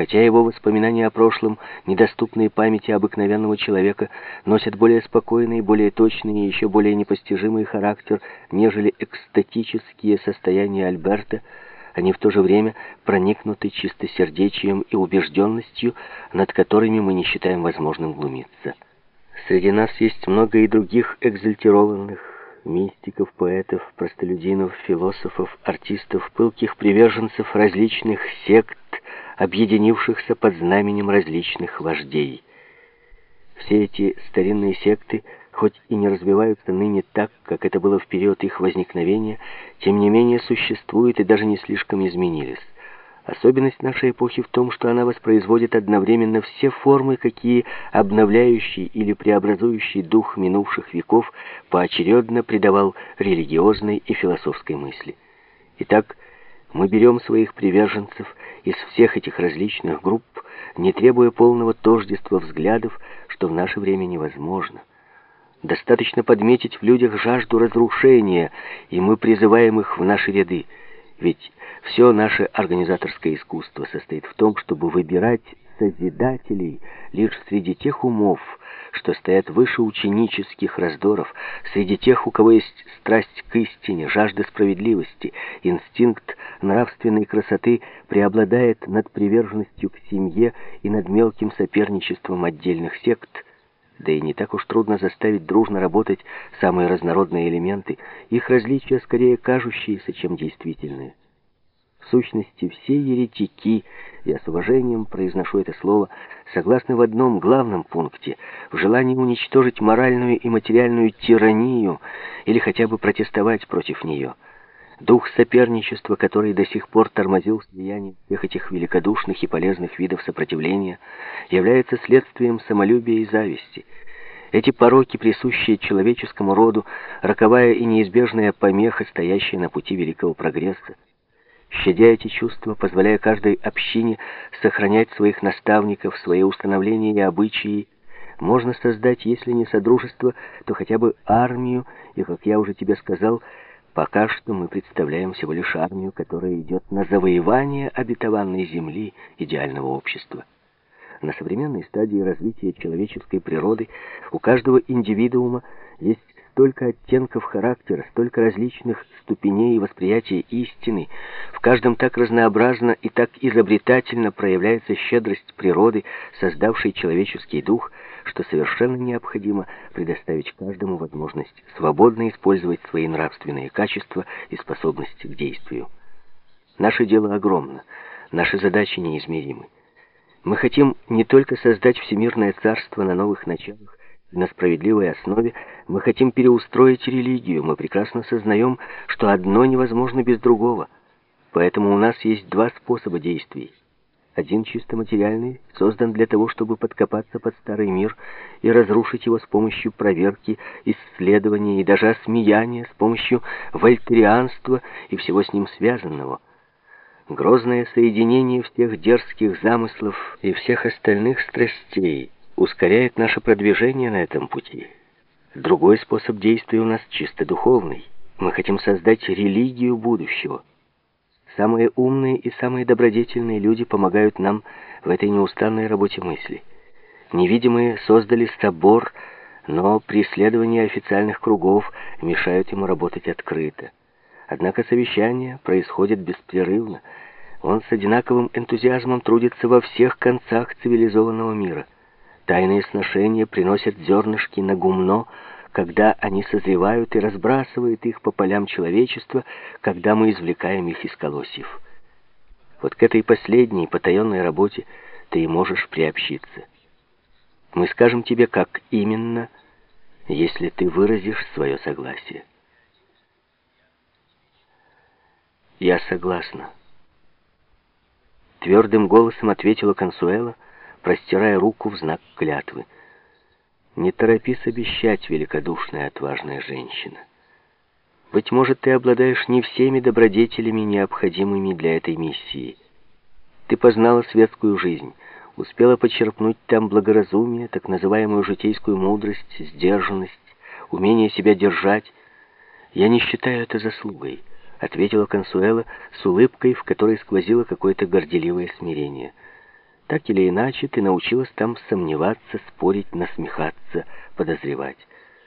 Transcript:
Хотя его воспоминания о прошлом, недоступные памяти обыкновенного человека, носят более спокойный, более точный и еще более непостижимый характер, нежели экстатические состояния Альберта, они в то же время проникнуты чистосердечием и убежденностью, над которыми мы не считаем возможным глумиться. Среди нас есть много и других экзальтированных, мистиков, поэтов, простолюдинов, философов, артистов, пылких приверженцев различных сект, объединившихся под знаменем различных вождей. Все эти старинные секты, хоть и не развиваются ныне так, как это было в период их возникновения, тем не менее существуют и даже не слишком изменились. Особенность нашей эпохи в том, что она воспроизводит одновременно все формы, какие обновляющий или преобразующий дух минувших веков поочередно придавал религиозной и философской мысли. Итак, мы берем своих приверженцев из всех этих различных групп, не требуя полного тождества взглядов, что в наше время невозможно. Достаточно подметить в людях жажду разрушения, и мы призываем их в наши ряды. Ведь все наше организаторское искусство состоит в том, чтобы выбирать созидателей лишь среди тех умов, что стоят выше ученических раздоров, среди тех, у кого есть страсть к истине, жажда справедливости, инстинкт нравственной красоты преобладает над приверженностью к семье и над мелким соперничеством отдельных сект, да и не так уж трудно заставить дружно работать самые разнородные элементы, их различия скорее кажущиеся, чем действительные. Сущности, все еретики, я с уважением произношу это слово, согласны в одном главном пункте, в желании уничтожить моральную и материальную тиранию или хотя бы протестовать против нее. Дух соперничества, который до сих пор тормозил слияние всех этих великодушных и полезных видов сопротивления, является следствием самолюбия и зависти. Эти пороки, присущие человеческому роду, роковая и неизбежная помеха, стоящая на пути великого прогресса, щадя эти чувства, позволяя каждой общине сохранять своих наставников, свои установления и обычаи, можно создать, если не содружество, то хотя бы армию, и, как я уже тебе сказал, пока что мы представляем всего лишь армию, которая идет на завоевание обетованной земли идеального общества. На современной стадии развития человеческой природы у каждого индивидуума есть столько оттенков характера, столько различных ступеней восприятия истины, в каждом так разнообразно и так изобретательно проявляется щедрость природы, создавшей человеческий дух, что совершенно необходимо предоставить каждому возможность свободно использовать свои нравственные качества и способности к действию. Наше дело огромно, наши задачи неизмеримы. Мы хотим не только создать всемирное царство на новых началах, на справедливой основе мы хотим переустроить религию. Мы прекрасно сознаем, что одно невозможно без другого. Поэтому у нас есть два способа действий. Один чисто материальный, создан для того, чтобы подкопаться под старый мир и разрушить его с помощью проверки, исследования и даже осмеяния, с помощью вольтерианства и всего с ним связанного. Грозное соединение всех дерзких замыслов и всех остальных страстей – ускоряет наше продвижение на этом пути. Другой способ действия у нас чисто духовный. Мы хотим создать религию будущего. Самые умные и самые добродетельные люди помогают нам в этой неустанной работе мысли. Невидимые создали собор, но преследования официальных кругов мешают ему работать открыто. Однако совещание происходит беспрерывно. Он с одинаковым энтузиазмом трудится во всех концах цивилизованного мира – Тайные сношения приносят зернышки на гумно, когда они созревают и разбрасывают их по полям человечества, когда мы извлекаем их из колосьев. Вот к этой последней потаенной работе ты и можешь приобщиться. Мы скажем тебе, как именно, если ты выразишь свое согласие. Я согласна. Твердым голосом ответила Консуэла, простирая руку в знак клятвы. «Не торопись обещать, великодушная отважная женщина. Быть может, ты обладаешь не всеми добродетелями, необходимыми для этой миссии. Ты познала светскую жизнь, успела почерпнуть там благоразумие, так называемую житейскую мудрость, сдержанность, умение себя держать. Я не считаю это заслугой», — ответила Консуэла с улыбкой, в которой сквозило какое-то горделивое смирение — Так или иначе, ты научилась там сомневаться, спорить, насмехаться, подозревать.